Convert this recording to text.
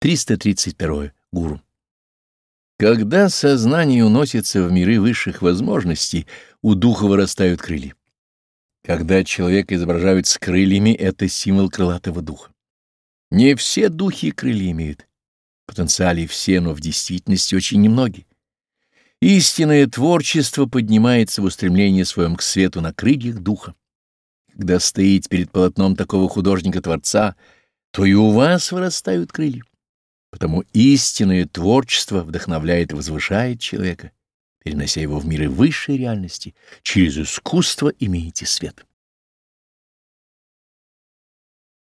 331. Гуру. Когда сознание уносится в миры высших возможностей, у духа вырастают крылья. Когда человека изображают с крыльями, это символ крылатого духа. Не все духи крылья имеют. В потенциале все, но в действительности очень немногие. Истинное творчество поднимается в устремлении своем к свету на крыльях духа. Когда стоите перед полотном такого художника-творца, то и у вас вырастают крылья. Потому истинное творчество вдохновляет и возвышает человека, перенося его в миры высшей реальности. Через искусство имеете свет.